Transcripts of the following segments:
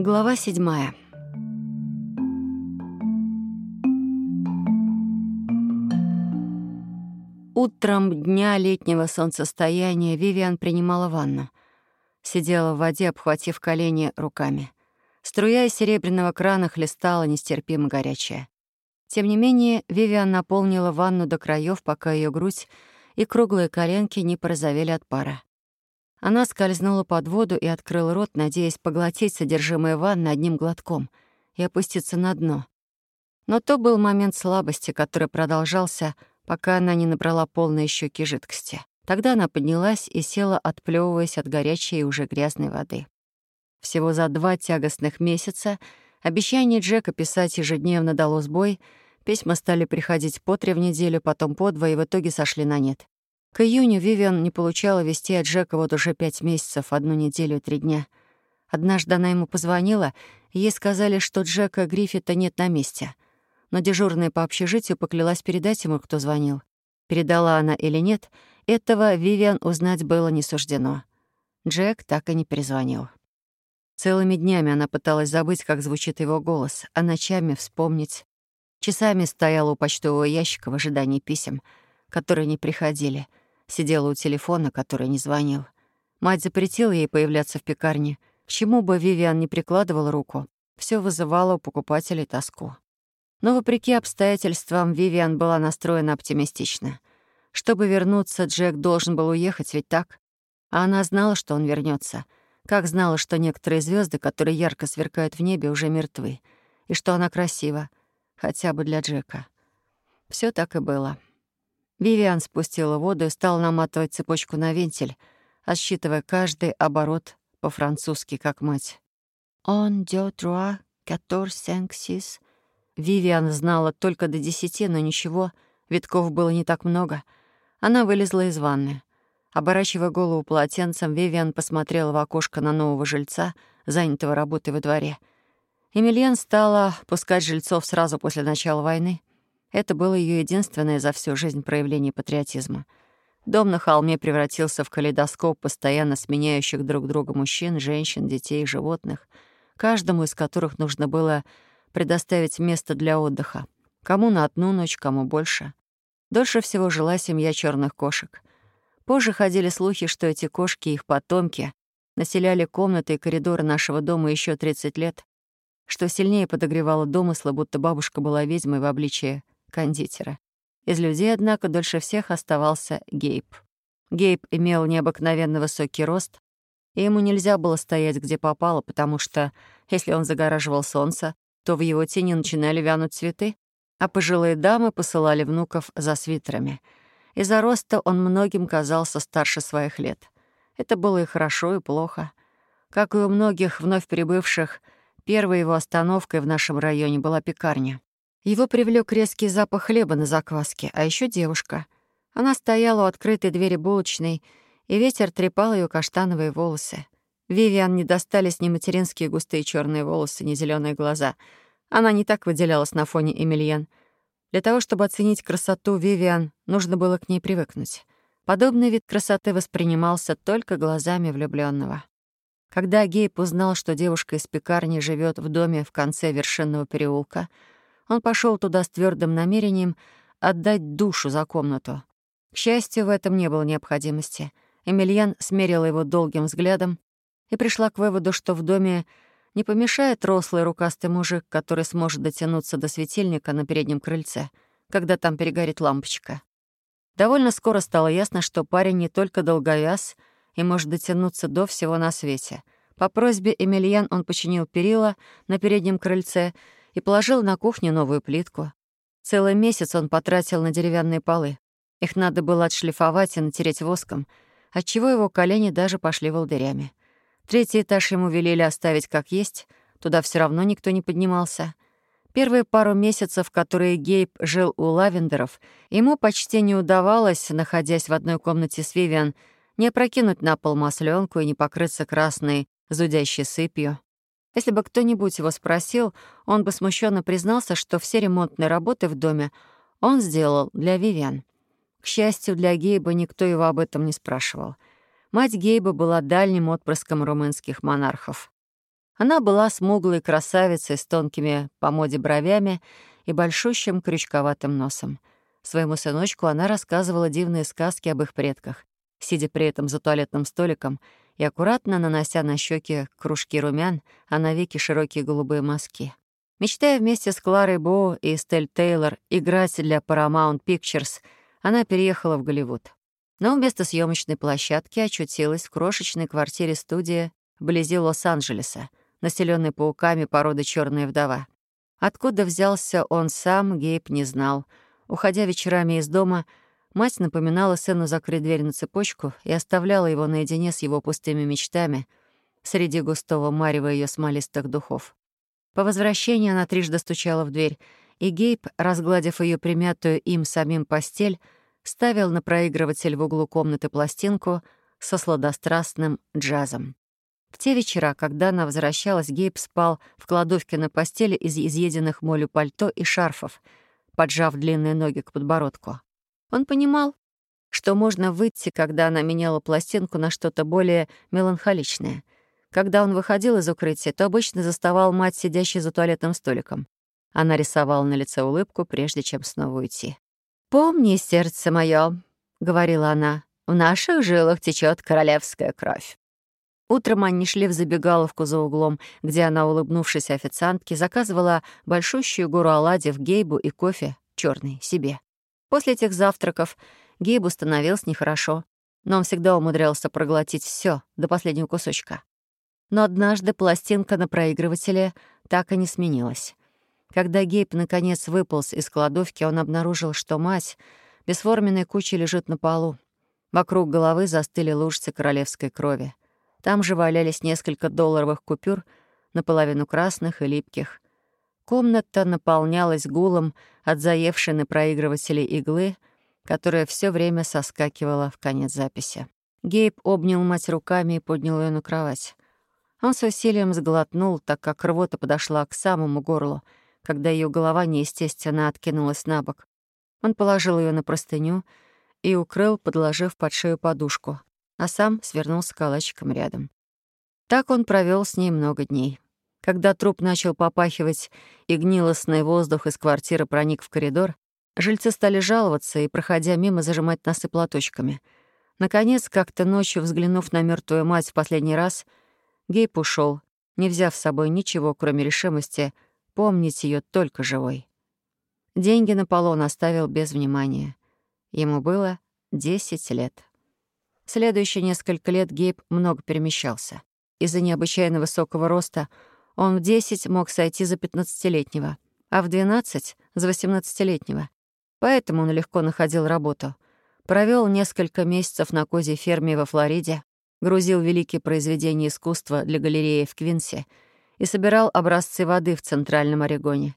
Глава седьмая. Утром дня летнего солнцестояния Вивиан принимала ванну. Сидела в воде, обхватив колени руками. Струя из серебряного крана хлестала нестерпимо горячая. Тем не менее, Вивиан наполнила ванну до краев, пока ее грудь и круглые коленки не порозовели от пара. Она скользнула под воду и открыла рот, надеясь поглотить содержимое ванны одним глотком и опуститься на дно. Но то был момент слабости, который продолжался, пока она не набрала полные щеки жидкости. Тогда она поднялась и села, отплевываясь от горячей и уже грязной воды. Всего за два тягостных месяца обещание Джека писать ежедневно дало сбой, письма стали приходить по три в неделю, потом по два, и в итоге сошли на нет. К июню Вивиан не получала вести от Джека вот уже пять месяцев, одну неделю и три дня. Однажды она ему позвонила, и ей сказали, что Джека Гриффита нет на месте. Но дежурная по общежитию поклялась передать ему, кто звонил. Передала она или нет, этого Вивиан узнать было не суждено. Джек так и не перезвонил. Целыми днями она пыталась забыть, как звучит его голос, а ночами вспомнить. Часами стояла у почтового ящика в ожидании писем, которые не приходили — Сидела у телефона, который не звонил. Мать запретила ей появляться в пекарне. К чему бы Вивиан не прикладывала руку, все вызывало у покупателей тоску. Но, вопреки обстоятельствам, Вивиан была настроена оптимистично. Чтобы вернуться, Джек должен был уехать, ведь так? А она знала, что он вернется, Как знала, что некоторые звезды, которые ярко сверкают в небе, уже мертвы. И что она красива. Хотя бы для Джека. Все так и было. Вивиан спустила воду и стала наматывать цепочку на вентиль, отсчитывая каждый оборот по-французски, как мать. «Он trois, quatorze, cinq, six». Вивиан знала только до десяти, но ничего, витков было не так много. Она вылезла из ванны. Оборачивая голову полотенцем, Вивиан посмотрела в окошко на нового жильца, занятого работой во дворе. Эмильен стала пускать жильцов сразу после начала войны. Это было ее единственное за всю жизнь проявление патриотизма. Дом на холме превратился в калейдоскоп постоянно сменяющих друг друга мужчин, женщин, детей и животных, каждому из которых нужно было предоставить место для отдыха. Кому на одну ночь, кому больше. Дольше всего жила семья черных кошек. Позже ходили слухи, что эти кошки и их потомки населяли комнаты и коридоры нашего дома еще 30 лет, что сильнее подогревало домыслы, будто бабушка была ведьмой в обличии кондитера. Из людей, однако, дольше всех оставался Гейб. Гейб имел необыкновенно высокий рост, и ему нельзя было стоять где попало, потому что, если он загораживал солнце, то в его тени начинали вянуть цветы, а пожилые дамы посылали внуков за свитерами. Из-за роста он многим казался старше своих лет. Это было и хорошо, и плохо. Как и у многих вновь прибывших, первой его остановкой в нашем районе была пекарня. Его привлек резкий запах хлеба на закваске, а еще девушка. Она стояла у открытой двери булочной, и ветер трепал ее каштановые волосы. Вивиан не достались ни материнские густые черные волосы, ни зеленые глаза. Она не так выделялась на фоне Эмильен. Для того, чтобы оценить красоту Вивиан, нужно было к ней привыкнуть. Подобный вид красоты воспринимался только глазами влюбленного. Когда Гейб узнал, что девушка из пекарни живет в доме в конце вершинного переулка — он пошел туда с твердым намерением отдать душу за комнату. К счастью, в этом не было необходимости. Эмильян смерила его долгим взглядом и пришла к выводу, что в доме не помешает рослый рукастый мужик, который сможет дотянуться до светильника на переднем крыльце, когда там перегорит лампочка. Довольно скоро стало ясно, что парень не только долговяз и может дотянуться до всего на свете. По просьбе Эмильян он починил перила на переднем крыльце — и положил на кухню новую плитку. Целый месяц он потратил на деревянные полы. Их надо было отшлифовать и натереть воском, отчего его колени даже пошли волдырями. Третий этаж ему велели оставить как есть, туда все равно никто не поднимался. Первые пару месяцев, которые Гейб жил у Лавендеров, ему почти не удавалось, находясь в одной комнате с Вивиан, не опрокинуть на пол масленку и не покрыться красной зудящей сыпью. Если бы кто-нибудь его спросил, он бы смущенно признался, что все ремонтные работы в доме он сделал для Вивиан. К счастью, для Гейба никто его об этом не спрашивал. Мать Гейба была дальним отпрыском румынских монархов. Она была смуглой красавицей с тонкими по моде бровями и большущим крючковатым носом. Своему сыночку она рассказывала дивные сказки об их предках, сидя при этом за туалетным столиком и аккуратно нанося на щеки кружки румян, а на веки широкие голубые мазки. Мечтая вместе с Кларой Боу и Стель Тейлор играть для Paramount Pictures, она переехала в Голливуд. Но вместо съемочной площадки очутилась в крошечной квартире-студии вблизи Лос-Анджелеса, населенной пауками породы черная вдова. Откуда взялся он сам, Гейб не знал. Уходя вечерами из дома, мать напоминала сыну закрыть дверь на цепочку и оставляла его наедине с его пустыми мечтами среди густого марева ее смолистых духов. По возвращении она трижды стучала в дверь, и Гейб, разгладив ее примятую им самим постель, ставил на проигрыватель в углу комнаты пластинку со сладострастным джазом. В те вечера, когда она возвращалась, Гейб спал в кладовке на постели из изъеденных молью пальто и шарфов, поджав длинные ноги к подбородку. Он понимал, что можно выйти, когда она меняла пластинку на что-то более меланхоличное. Когда он выходил из укрытия, то обычно заставал мать, сидящей за туалетным столиком. Она рисовала на лице улыбку, прежде чем снова уйти. «Помни, сердце мое, говорила она, — «в наших жилах течет королевская кровь». Утром они шли в забегаловку за углом, где она, улыбнувшись официантке, заказывала большущую гору оладьев Гейбу и кофе, черный, себе. После этих завтраков Гейбу становилось нехорошо, но он всегда умудрялся проглотить все до последнего кусочка. Но однажды пластинка на проигрывателе так и не сменилась. Когда Гейб наконец выполз из кладовки, он обнаружил, что мать бесформенной кучей лежит на полу. Вокруг головы застыли лужицы королевской крови. Там же валялись несколько долларовых купюр, наполовину красных и липких. Комната наполнялась гулом от заевшей на проигрывателе иглы, которая все время соскакивала в конец записи. Гейб обнял мать руками и поднял ее на кровать. Он с усилием сглотнул, так как рвота подошла к самому горлу, когда ее голова неестественно откинулась на бок. Он положил ее на простыню и укрыл, подложив под шею подушку а сам свернулся калачиком рядом. Так он провел с ней много дней. Когда труп начал попахивать и гнилостный воздух из квартиры проник в коридор, жильцы стали жаловаться и, проходя мимо, зажимать носы платочками. Наконец, как-то ночью, взглянув на мертвую мать в последний раз, Гейб ушел, не взяв с собой ничего, кроме решимости помнить ее только живой. Деньги на полу он оставил без внимания. Ему было 10 лет. Следующие несколько лет Гейб много перемещался. Из-за необычайно высокого роста он в 10 мог сойти за 15-летнего, а в 12 — за 18-летнего. Поэтому он легко находил работу. Провел несколько месяцев на козьей ферме во Флориде, грузил великие произведения искусства для галереи в Квинсе и собирал образцы воды в Центральном Орегоне.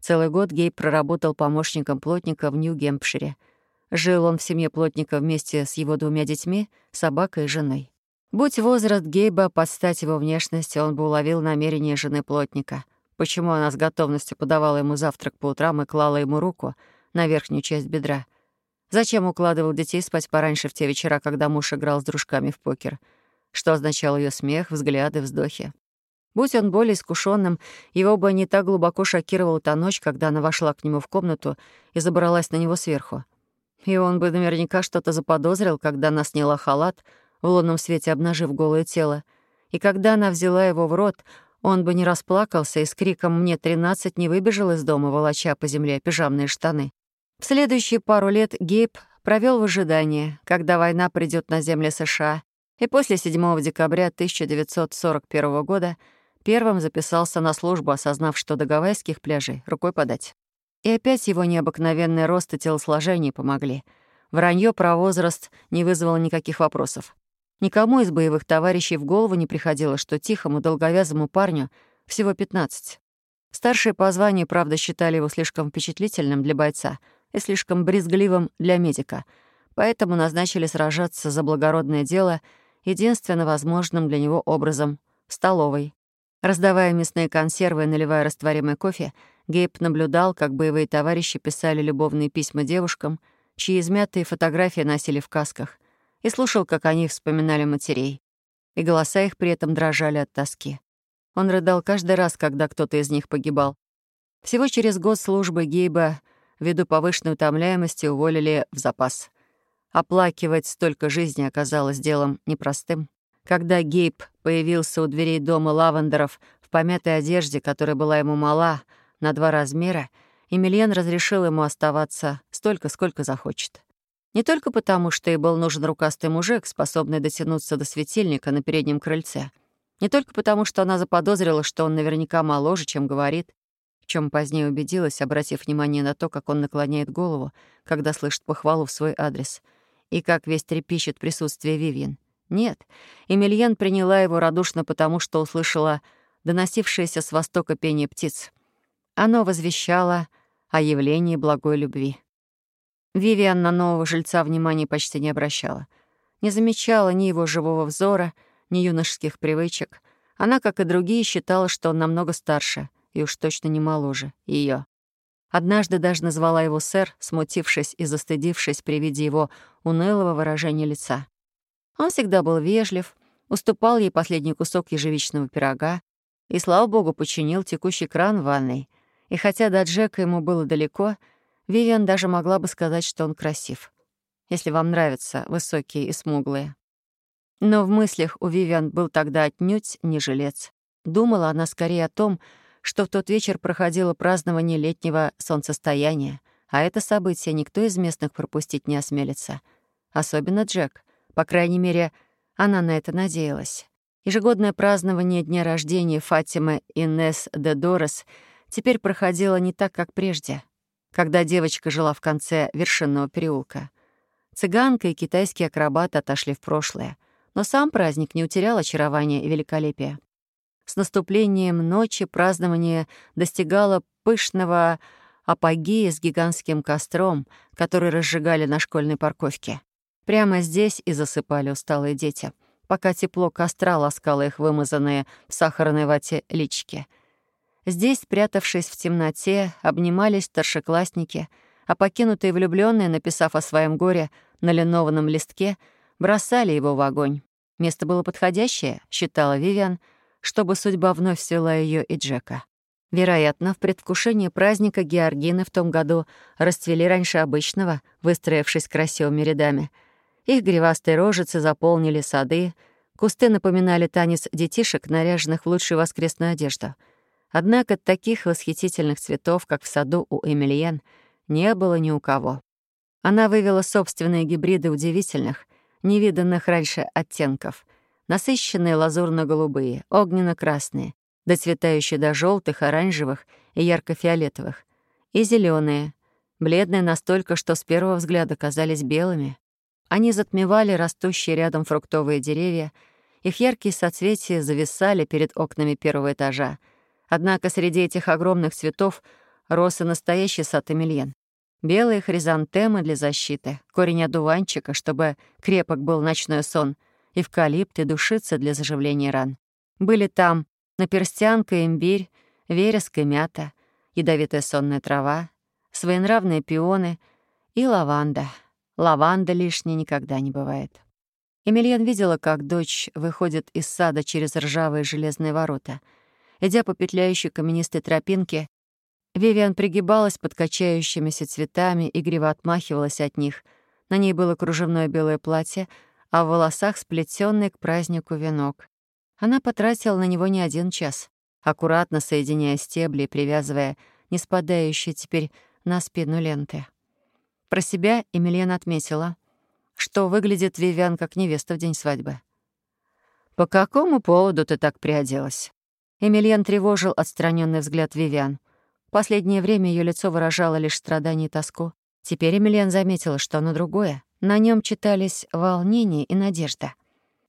Целый год Гейб проработал помощником плотника в Нью-Гемпшире — Жил он в семье плотника вместе с его двумя детьми, собакой и женой. Будь возраст Гейба под стать его внешности, он бы уловил намерение жены плотника. Почему она с готовностью подавала ему завтрак по утрам и клала ему руку на верхнюю часть бедра? Зачем укладывал детей спать пораньше в те вечера, когда муж играл с дружками в покер? Что означал ее смех, взгляды, вздохи? Будь он более искушенным, его бы не так глубоко шокировала та ночь, когда она вошла к нему в комнату и забралась на него сверху. И он бы наверняка что-то заподозрил, когда она сняла халат, в лунном свете обнажив голое тело. И когда она взяла его в рот, он бы не расплакался и с криком «Мне тринадцать» не выбежал из дома, волоча по земле пижамные штаны. В следующие пару лет Гейб провел в ожидании, когда война придет на земли США, и после 7 декабря 1941 года первым записался на службу, осознав, что до гавайских пляжей рукой подать. И опять его необыкновенный рост и телосложение помогли. Вранье про возраст не вызвало никаких вопросов. Никому из боевых товарищей в голову не приходило, что тихому, долговязому парню всего 15. Старшие по званию, правда, считали его слишком впечатлительным для бойца и слишком брезгливым для медика, поэтому назначили сражаться за благородное дело единственно возможным для него образом — в столовой. Раздавая мясные консервы и наливая растворимый кофе, Гейб наблюдал, как боевые товарищи писали любовные письма девушкам, чьи измятые фотографии носили в касках, и слушал, как они вспоминали матерей. И голоса их при этом дрожали от тоски. Он рыдал каждый раз, когда кто-то из них погибал. Всего через год службы Гейба ввиду повышенной утомляемости уволили в запас. Оплакивать столько жизни оказалось делом непростым. Когда Гейб появился у дверей дома лавандеров в помятой одежде, которая была ему мала, на два размера, Эмильен разрешил ему оставаться столько, сколько захочет. Не только потому, что ей был нужен рукастый мужик, способный дотянуться до светильника на переднем крыльце. Не только потому, что она заподозрила, что он наверняка моложе, чем говорит, в чем позднее убедилась, обратив внимание на то, как он наклоняет голову, когда слышит похвалу в свой адрес, и как весь трепещет присутствие Вивьен. Нет, Эмильен приняла его радушно потому, что услышала доносившееся с востока пение птиц. Оно возвещало о явлении благой любви. Вивиан на нового жильца внимания почти не обращала. Не замечала ни его живого взора, ни юношеских привычек. Она, как и другие, считала, что он намного старше и уж точно не моложе ее. Однажды даже назвала его сэр, смутившись и застыдившись при виде его унылого выражения лица. Он всегда был вежлив, уступал ей последний кусок ежевичного пирога и, слава богу, починил текущий кран в ванной. И хотя до Джека ему было далеко, Вивиан даже могла бы сказать, что он красив, если вам нравятся высокие и смуглые. Но в мыслях у Вивиан был тогда отнюдь не жилец. Думала она скорее о том, что в тот вечер проходило празднование летнего солнцестояния, а это событие никто из местных пропустить не осмелится. Особенно Джек. По крайней мере, она на это надеялась. Ежегодное празднование дня рождения Фатимы Инес де Дорес теперь проходило не так, как прежде когда девочка жила в конце вершинного переулка. Цыганка и китайский акробат отошли в прошлое, но сам праздник не утерял очарования и великолепия. С наступлением ночи празднование достигало пышного апогея с гигантским костром, который разжигали на школьной парковке. Прямо здесь и засыпали усталые дети, пока тепло костра ласкало их вымазанные в сахарной вате лички — Здесь, спрятавшись в темноте, обнимались старшеклассники, а покинутые влюбленные, написав о своем горе на линованном листке, бросали его в огонь. Место было подходящее, считала Вивиан, чтобы судьба вновь свела ее и Джека. Вероятно, в предвкушении праздника Георгины в том году расцвели раньше обычного, выстроившись красивыми рядами. Их гривастые рожицы заполнили сады, кусты напоминали танец детишек, наряженных в лучшую воскресную одежду — Однако таких восхитительных цветов, как в саду у Эмильен, не было ни у кого. Она вывела собственные гибриды удивительных, невиданных раньше оттенков. Насыщенные лазурно-голубые, огненно-красные, доцветающие до желтых, оранжевых и ярко-фиолетовых. И зеленые, бледные настолько, что с первого взгляда казались белыми. Они затмевали растущие рядом фруктовые деревья, их яркие соцветия зависали перед окнами первого этажа — Однако среди этих огромных цветов рос и настоящий сад Эмильен. Белые хризантемы для защиты, корень одуванчика, чтобы крепок был ночной сон, эвкалипт и душица для заживления ран. Были там наперстянка, имбирь, вереск и мята, ядовитая сонная трава, своенравные пионы и лаванда. Лаванда лишней никогда не бывает. Эмильен видела, как дочь выходит из сада через ржавые железные ворота — Идя по петляющей каменистой тропинке, Вивиан пригибалась под качающимися цветами, игриво отмахивалась от них. На ней было кружевное белое платье, а в волосах сплетенный к празднику венок. Она потратила на него не один час, аккуратно соединяя стебли и привязывая не спадающие теперь на спину ленты. Про себя Эмилена отметила, что выглядит Вивиан как невеста в день свадьбы. «По какому поводу ты так приоделась?» Эмильен тревожил отстраненный взгляд Вивиан. Последнее время ее лицо выражало лишь страдание и тоску. Теперь Эмильен заметила, что оно другое. На нем читались волнение и надежда.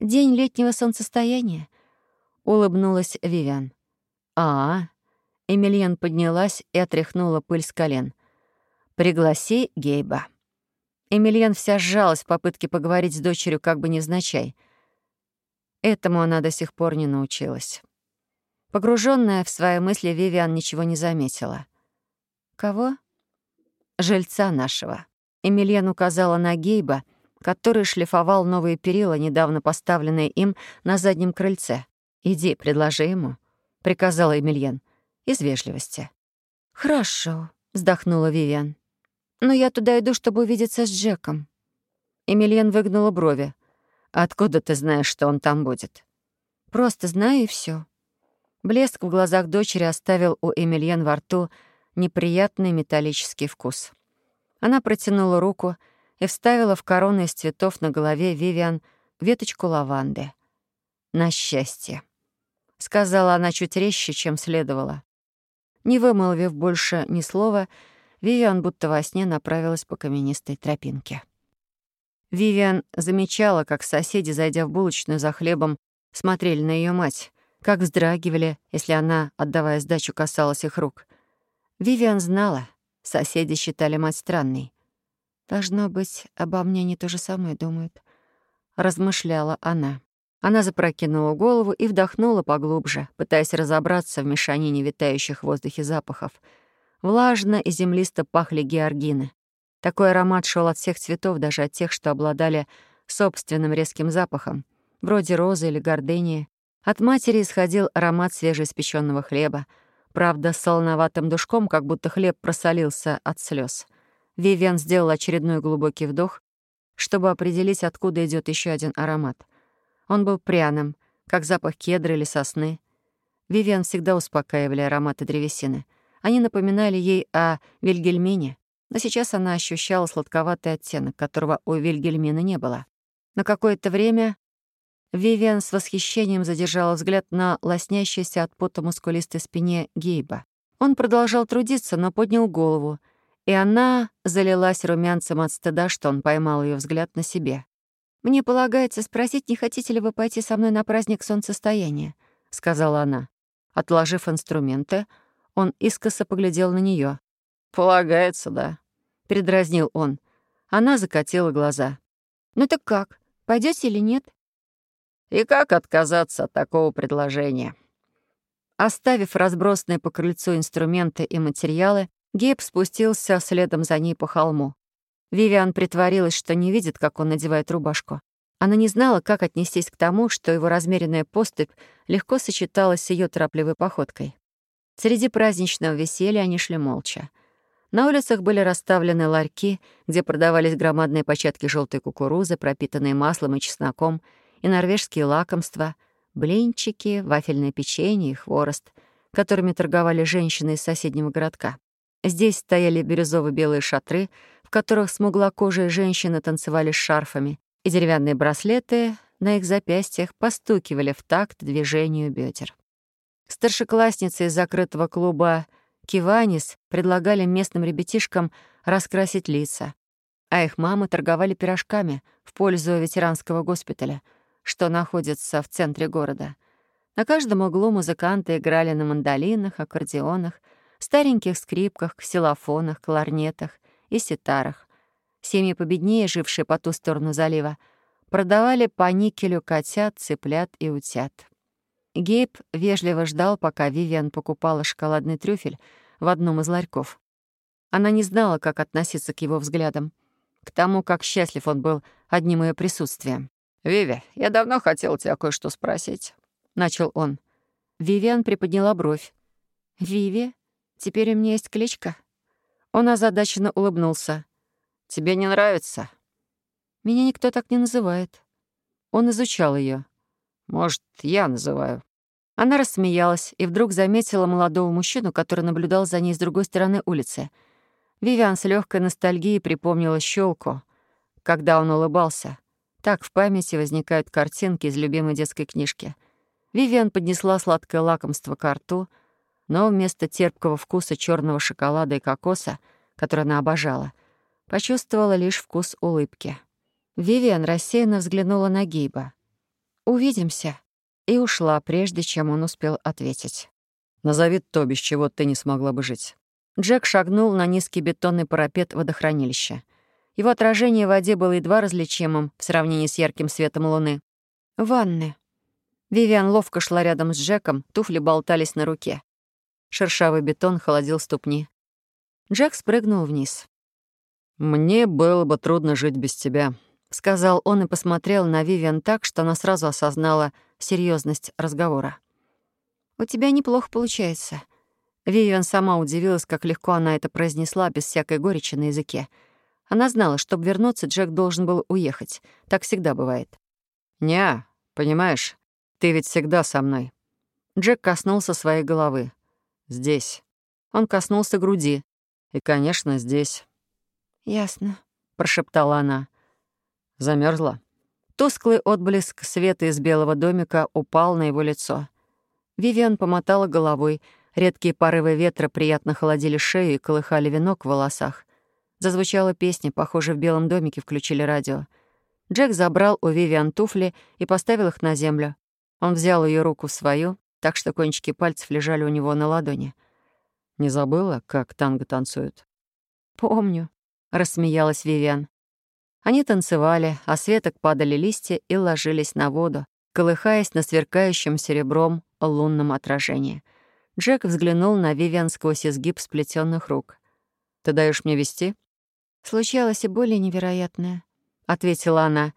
«День летнего солнцестояния», — улыбнулась Вивиан. «А, -а. Эмильен поднялась и отряхнула пыль с колен. «Пригласи Гейба». Эмильен вся сжалась в попытке поговорить с дочерью как бы невзначай. Этому она до сих пор не научилась. Погруженная в свои мысли, Вивиан ничего не заметила. «Кого?» «Жильца нашего». Эмильен указала на Гейба, который шлифовал новые перила, недавно поставленные им на заднем крыльце. «Иди, предложи ему». — приказала Эмильен, — из вежливости. «Хорошо», — вздохнула Вивиан. «Но я туда иду, чтобы увидеться с Джеком». Эмильен выгнула брови. «Откуда ты знаешь, что он там будет?» «Просто знаю и все. Блеск в глазах дочери оставил у Эмильен во рту неприятный металлический вкус. Она протянула руку и вставила в корону из цветов на голове Вивиан веточку лаванды. «На счастье», — сказала она чуть резче, чем следовало. Не вымолвив больше ни слова, Вивиан будто во сне направилась по каменистой тропинке. Вивиан замечала, как соседи, зайдя в булочную за хлебом, смотрели на ее мать, как вздрагивали, если она, отдавая сдачу, касалась их рук. Вивиан знала, соседи считали мать странной. «Должно быть, обо мне они то же самое думают», — размышляла она. Она запрокинула голову и вдохнула поглубже, пытаясь разобраться в мешанине витающих в воздухе запахов. Влажно и землисто пахли георгины. Такой аромат шел от всех цветов, даже от тех, что обладали собственным резким запахом, вроде розы или гордынии. От матери исходил аромат свежеиспеченного хлеба, правда, с солоноватым душком, как будто хлеб просолился от слез. Вивиан сделал очередной глубокий вдох, чтобы определить, откуда идет еще один аромат — он был пряным, как запах кедра или сосны. Вивиан всегда успокаивали ароматы древесины. Они напоминали ей о Вильгельмине, но сейчас она ощущала сладковатый оттенок, которого у Вильгельмина не было. На какое-то время Вивиан с восхищением задержала взгляд на лоснящейся от пота мускулистой спине Гейба. Он продолжал трудиться, но поднял голову, и она залилась румянцем от стыда, что он поймал ее взгляд на себе. «Мне полагается спросить, не хотите ли вы пойти со мной на праздник солнцестояния?» — сказала она. Отложив инструменты, он искоса поглядел на нее. «Полагается, да», — передразнил он. Она закатила глаза. «Ну так как, пойдете или нет?» «И как отказаться от такого предложения?» Оставив разбросанные по крыльцу инструменты и материалы, Гейб спустился следом за ней по холму. Вивиан притворилась, что не видит, как он надевает рубашку. Она не знала, как отнестись к тому, что его размеренная поступь легко сочеталась с ее торопливой походкой. Среди праздничного веселья они шли молча. На улицах были расставлены ларьки, где продавались громадные початки желтой кукурузы, пропитанные маслом и чесноком, и норвежские лакомства, блинчики, вафельное печенье и хворост, которыми торговали женщины из соседнего городка. Здесь стояли бирюзово-белые шатры, в которых смуглокожие женщины танцевали с шарфами, и деревянные браслеты на их запястьях постукивали в такт движению бедер. Старшеклассницы из закрытого клуба «Киванис» предлагали местным ребятишкам раскрасить лица, а их мамы торговали пирожками в пользу ветеранского госпиталя, что находится в центре города. На каждом углу музыканты играли на мандолинах, аккордеонах, стареньких скрипках, ксилофонах, кларнетах и ситарах. Семьи победнее, жившие по ту сторону залива, продавали по никелю котят, цыплят и утят. Гейб вежливо ждал, пока Вивиан покупала шоколадный трюфель в одном из ларьков. Она не знала, как относиться к его взглядам, к тому, как счастлив он был одним ее присутствием. «Виви, я давно хотел тебя кое-что спросить», — начал он. Вивиан приподняла бровь. «Виви?» Теперь у меня есть кличка». Он озадаченно улыбнулся. «Тебе не нравится?» «Меня никто так не называет». Он изучал ее. «Может, я называю?» Она рассмеялась и вдруг заметила молодого мужчину, который наблюдал за ней с другой стороны улицы. Вивиан с легкой ностальгией припомнила щелку, когда он улыбался. Так в памяти возникают картинки из любимой детской книжки. Вивиан поднесла сладкое лакомство к рту — но вместо терпкого вкуса черного шоколада и кокоса, который она обожала, почувствовала лишь вкус улыбки. Вивиан рассеянно взглянула на Гейба. «Увидимся», и ушла, прежде чем он успел ответить. «Назови то, без чего ты не смогла бы жить». Джек шагнул на низкий бетонный парапет водохранилища. Его отражение в воде было едва различимым в сравнении с ярким светом луны. «Ванны». Вивиан ловко шла рядом с Джеком, туфли болтались на руке. Шершавый бетон холодил ступни. Джек спрыгнул вниз. «Мне было бы трудно жить без тебя», — сказал он и посмотрел на Вивиан так, что она сразу осознала серьезность разговора. «У тебя неплохо получается». Вивиан сама удивилась, как легко она это произнесла, без всякой горечи на языке. Она знала, чтобы вернуться, Джек должен был уехать. Так всегда бывает. «Не, понимаешь, ты ведь всегда со мной». Джек коснулся своей головы. «Здесь». Он коснулся груди. «И, конечно, здесь». «Ясно», — прошептала она. Замерзла. Тусклый отблеск света из белого домика упал на его лицо. Вивиан помотала головой. Редкие порывы ветра приятно холодили шею и колыхали венок в волосах. Зазвучала песня, похоже, в белом домике включили радио. Джек забрал у Вивиан туфли и поставил их на землю. Он взял ее руку в свою, так что кончики пальцев лежали у него на ладони. «Не забыла, как танго танцуют?» «Помню», — рассмеялась Вивиан. Они танцевали, а светок падали листья и ложились на воду, колыхаясь на сверкающем серебром лунном отражении. Джек взглянул на Вивиан сквозь изгиб сплетенных рук. «Ты даешь мне вести?» «Случалось и более невероятное», — ответила она.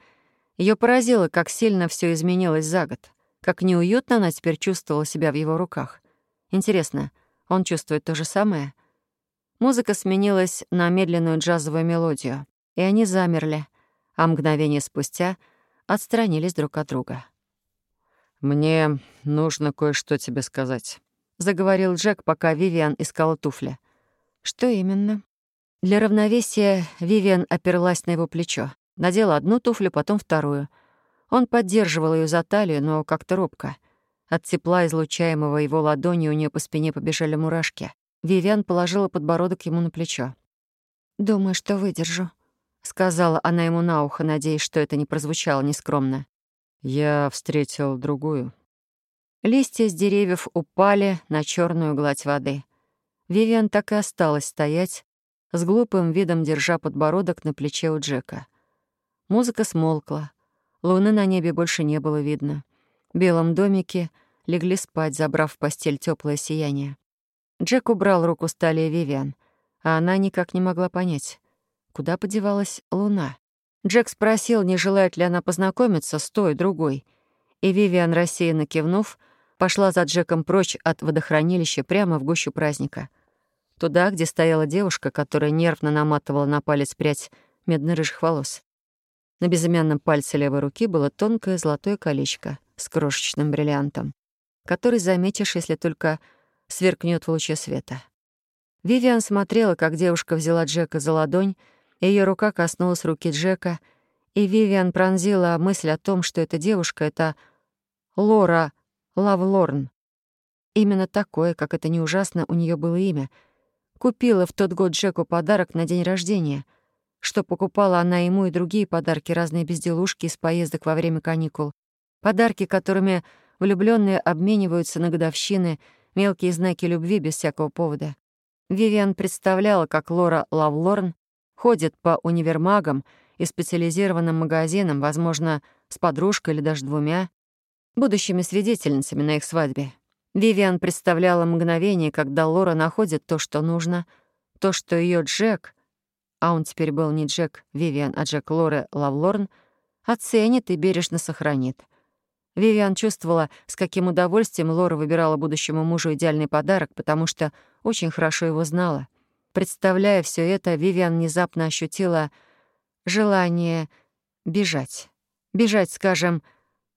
Ее поразило, как сильно все изменилось за год, как неуютно она теперь чувствовала себя в его руках. Интересно, он чувствует то же самое? Музыка сменилась на медленную джазовую мелодию и они замерли, а мгновение спустя отстранились друг от друга. «Мне нужно кое-что тебе сказать», — заговорил Джек, пока Вивиан искала туфли. «Что именно?» Для равновесия Вивиан оперлась на его плечо, надела одну туфлю, потом вторую. Он поддерживал ее за талию, но как-то робко. От тепла, излучаемого его ладонью, у нее по спине побежали мурашки. Вивиан положила подбородок ему на плечо. «Думаю, что выдержу», — сказала она ему на ухо, надеясь, что это не прозвучало нескромно. «Я встретил другую». Листья с деревьев упали на черную гладь воды. Вивиан так и осталась стоять, с глупым видом держа подбородок на плече у Джека. Музыка смолкла. Луны на небе больше не было видно. В белом домике легли спать, забрав в постель теплое сияние. Джек убрал руку с талии Вивиан, а она никак не могла понять, Куда подевалась луна? Джек спросил, не желает ли она познакомиться с той, другой. И Вивиан, рассеянно кивнув, пошла за Джеком прочь от водохранилища прямо в гущу праздника. Туда, где стояла девушка, которая нервно наматывала на палец прядь медно-рыжих волос. На безымянном пальце левой руки было тонкое золотое колечко с крошечным бриллиантом, который заметишь, если только сверкнет в луче света. Вивиан смотрела, как девушка взяла Джека за ладонь ее рука коснулась руки Джека, и Вивиан пронзила мысль о том, что эта девушка — это Лора Лавлорн. Именно такое, как это не ужасно, у нее было имя. Купила в тот год Джеку подарок на день рождения, что покупала она ему и другие подарки, разные безделушки из поездок во время каникул. Подарки, которыми влюбленные обмениваются на годовщины, мелкие знаки любви без всякого повода. Вивиан представляла, как Лора Лавлорн ходит по универмагам и специализированным магазинам, возможно, с подружкой или даже двумя, будущими свидетельницами на их свадьбе. Вивиан представляла мгновение, когда Лора находит то, что нужно, то, что ее Джек, а он теперь был не Джек Вивиан, а Джек Лоры Лавлорн, оценит и бережно сохранит. Вивиан чувствовала, с каким удовольствием Лора выбирала будущему мужу идеальный подарок, потому что очень хорошо его знала. Представляя все это, Вивиан внезапно ощутила желание бежать. Бежать, скажем,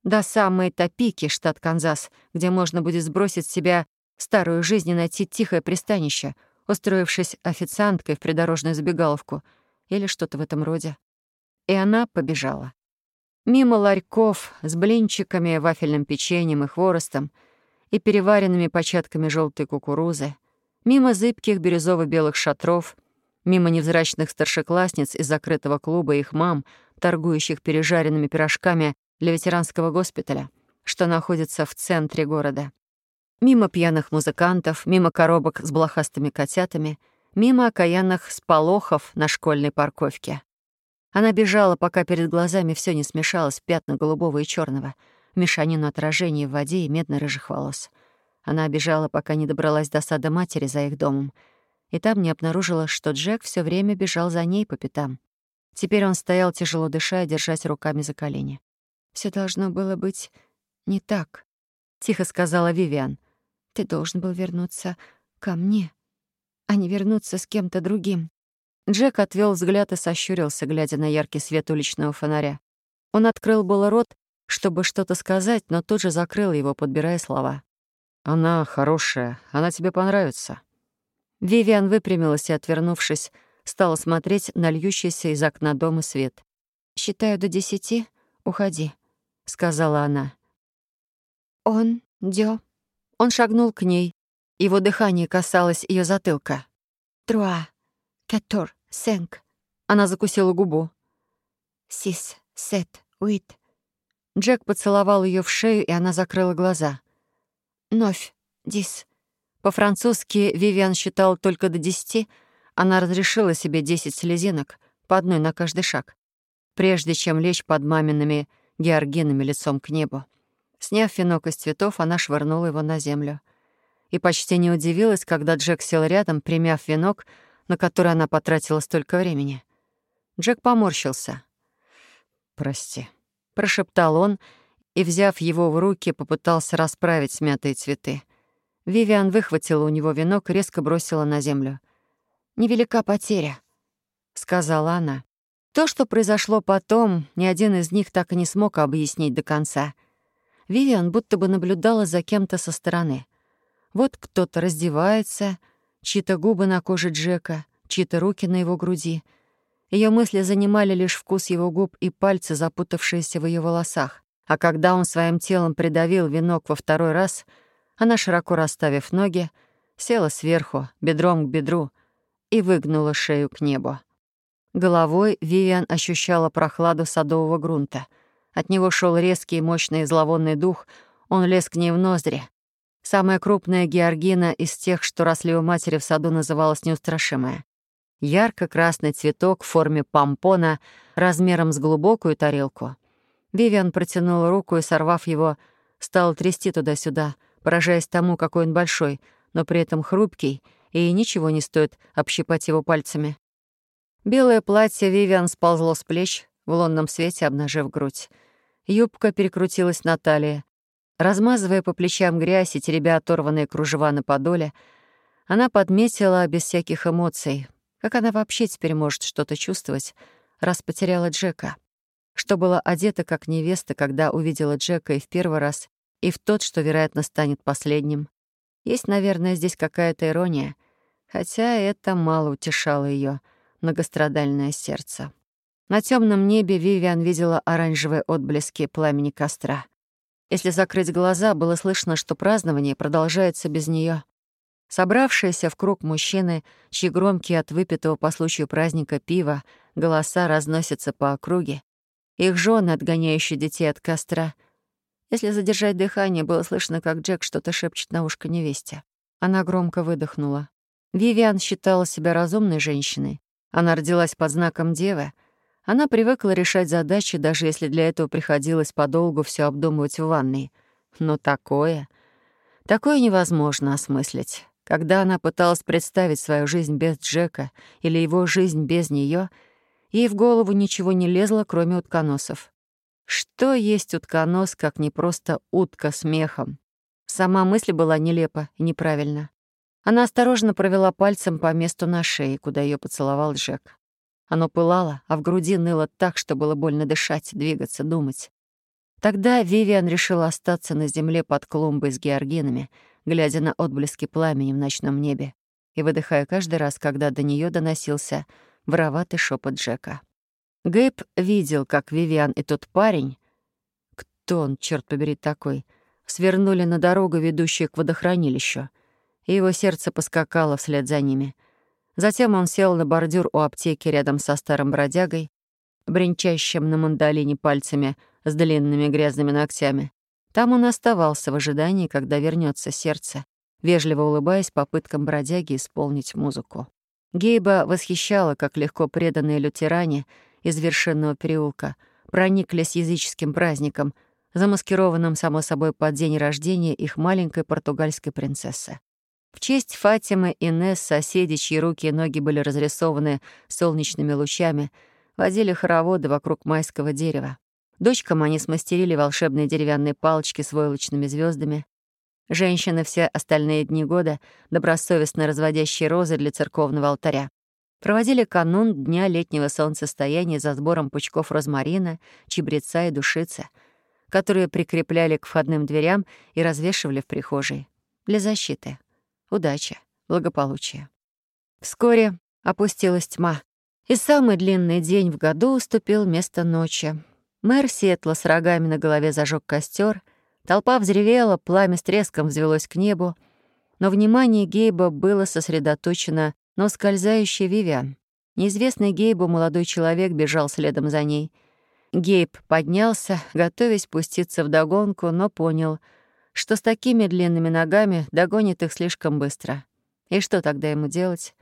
до самой Топики, штат Канзас, где можно будет сбросить с себя старую жизнь и найти тихое пристанище, устроившись официанткой в придорожную забегаловку или что-то в этом роде. И она побежала. Мимо ларьков с блинчиками, вафельным печеньем и хворостом и переваренными початками желтой кукурузы — Мимо зыбких бирюзово-белых шатров, мимо невзрачных старшеклассниц из закрытого клуба и их мам, торгующих пережаренными пирожками для ветеранского госпиталя, что находится в центре города. Мимо пьяных музыкантов, мимо коробок с блохастыми котятами, мимо окаянных сполохов на школьной парковке. Она бежала, пока перед глазами все не смешалось пятна голубого и черного, мешанину отражений в воде и медно-рыжих волос — она бежала, пока не добралась до сада матери за их домом, и там не обнаружила, что Джек все время бежал за ней по пятам. Теперь он стоял, тяжело дыша, держась руками за колени. Все должно было быть не так», — тихо сказала Вивиан. Ты должен был вернуться ко мне, а не вернуться с кем-то другим. Джек отвел взгляд и сощурился, глядя на яркий свет уличного фонаря. Он открыл было рот, чтобы что-то сказать, но тут же закрыл его, подбирая слова. «Она хорошая, она тебе понравится». Вивиан выпрямилась и, отвернувшись, стала смотреть на льющийся из окна дома свет. «Считаю до десяти. Уходи», — сказала она. «Он, Дё». Он шагнул к ней. Его дыхание касалось ее затылка. «Труа, катор, сенк». Она закусила губу. «Сис, сет, уит». Джек поцеловал ее в шею, и она закрыла глаза. «Новь, дис». По-французски Вивиан считал только до десяти. Она разрешила себе десять слезинок, по одной на каждый шаг, прежде чем лечь под мамиными георгинами лицом к небу. Сняв венок из цветов, она швырнула его на землю. И почти не удивилась, когда Джек сел рядом, примяв венок, на который она потратила столько времени. Джек поморщился. «Прости», — прошептал он, и, взяв его в руки, попытался расправить смятые цветы. Вивиан выхватила у него венок и резко бросила на землю. «Невелика потеря», — сказала она. То, что произошло потом, ни один из них так и не смог объяснить до конца. Вивиан будто бы наблюдала за кем-то со стороны. Вот кто-то раздевается, чьи-то губы на коже Джека, чьи-то руки на его груди. Ее мысли занимали лишь вкус его губ и пальцы, запутавшиеся в ее волосах. А когда он своим телом придавил венок во второй раз — она, широко расставив ноги, села сверху, бедром к бедру, и выгнула шею к небу. Головой Вивиан ощущала прохладу садового грунта. От него шел резкий мощный зловонный дух, он лез к ней в ноздри. Самая крупная георгина из тех, что росли у матери в саду, называлась неустрашимая. Ярко-красный цветок в форме помпона размером с глубокую тарелку. Вивиан протянула руку и, сорвав его, стал трясти туда-сюда — поражаясь тому, какой он большой, но при этом хрупкий, и ничего не стоит общипать его пальцами. Белое платье Вивиан сползло с плеч, в лунном свете обнажив грудь. Юбка перекрутилась на талии. Размазывая по плечам грязь и теребя оторванные кружева на подоле, она подметила без всяких эмоций, как она вообще теперь может что-то чувствовать, раз потеряла Джека. Что была одета как невеста, когда увидела Джека и в первый раз, и в тот, что, вероятно, станет последним. Есть, наверное, здесь какая-то ирония, хотя это мало утешало ее многострадальное сердце. На темном небе Вивиан видела оранжевые отблески пламени костра. Если закрыть глаза, было слышно, что празднование продолжается без нее. Собравшиеся в круг мужчины, чьи громкие от выпитого по случаю праздника пива голоса разносятся по округе, их жены, отгоняющие детей от костра — если задержать дыхание, было слышно, как Джек что-то шепчет на ушко невесте. Она громко выдохнула. Вивиан считала себя разумной женщиной. Она родилась под знаком Девы. Она привыкла решать задачи, даже если для этого приходилось подолгу все обдумывать в ванной. Но такое... Такое невозможно осмыслить. Когда она пыталась представить свою жизнь без Джека или его жизнь без нее, ей в голову ничего не лезло, кроме утконосов. Что есть утконос, как не просто утка с мехом? Сама мысль была нелепа и неправильна. Она осторожно провела пальцем по месту на шее, куда ее поцеловал Джек. Оно пылало, а в груди ныло так, что было больно дышать, двигаться, думать. Тогда Вивиан решила остаться на земле под клумбой с георгинами, глядя на отблески пламени в ночном небе и выдыхая каждый раз, когда до нее доносился вороватый шепот Джека. Гэб видел, как Вивиан и тот парень, кто он, черт побери, такой, свернули на дорогу, ведущую к водохранилищу, и его сердце поскакало вслед за ними. Затем он сел на бордюр у аптеки рядом со старым бродягой, бренчащим на мандолине пальцами с длинными грязными ногтями. Там он оставался в ожидании, когда вернется сердце, вежливо улыбаясь попыткам бродяги исполнить музыку. Гейба восхищала, как легко преданные лютеране — из вершинного переулка прониклись языческим праздником, замаскированным, само собой, под день рождения их маленькой португальской принцессы. В честь Фатимы и Несс соседи, чьи руки и ноги были разрисованы солнечными лучами, водили хороводы вокруг майского дерева. Дочкам они смастерили волшебные деревянные палочки с войлочными звездами. Женщины все остальные дни года, добросовестно разводящие розы для церковного алтаря, проводили канун Дня летнего солнцестояния за сбором пучков розмарина, чебреца и душицы, которые прикрепляли к входным дверям и развешивали в прихожей. Для защиты. Удачи, благополучия. Вскоре опустилась тьма, и самый длинный день в году уступил место ночи. Мэр Сетла с рогами на голове зажег костер, толпа взревела, пламя с треском взвелось к небу, но внимание Гейба было сосредоточено на ускользающей Вивиан. Неизвестный Гейбу молодой человек бежал следом за ней. Гейб поднялся, готовясь пуститься в догонку, но понял, что с такими длинными ногами догонит их слишком быстро. И что тогда ему делать?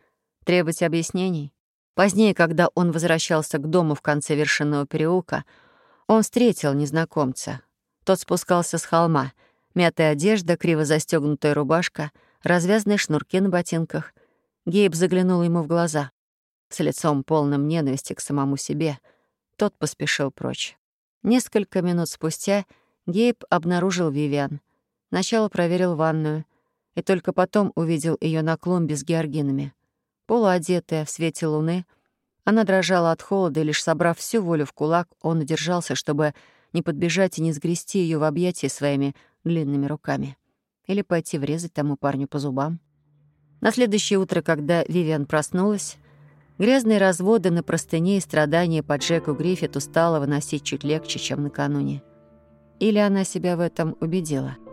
Требовать объяснений? Позднее, когда он возвращался к дому в конце вершинного переулка, он встретил незнакомца. Тот спускался с холма. Мятая одежда, криво застегнутая рубашка, развязанные шнурки на ботинках. Гейб заглянул ему в глаза. С лицом полным ненависти к самому себе. Тот поспешил прочь. Несколько минут спустя Гейб обнаружил Вивиан. Сначала проверил ванную, и только потом увидел ее на клумбе с георгинами. Полуодетая в свете луны, она дрожала от холода, и лишь собрав всю волю в кулак, он удержался, чтобы не подбежать и не сгрести ее в объятия своими длинными руками. Или пойти врезать тому парню по зубам. На следующее утро, когда Вивиан проснулась, грязные разводы на простыне и страдания по Джеку Гриффиту стало выносить чуть легче, чем накануне. Или она себя в этом убедила —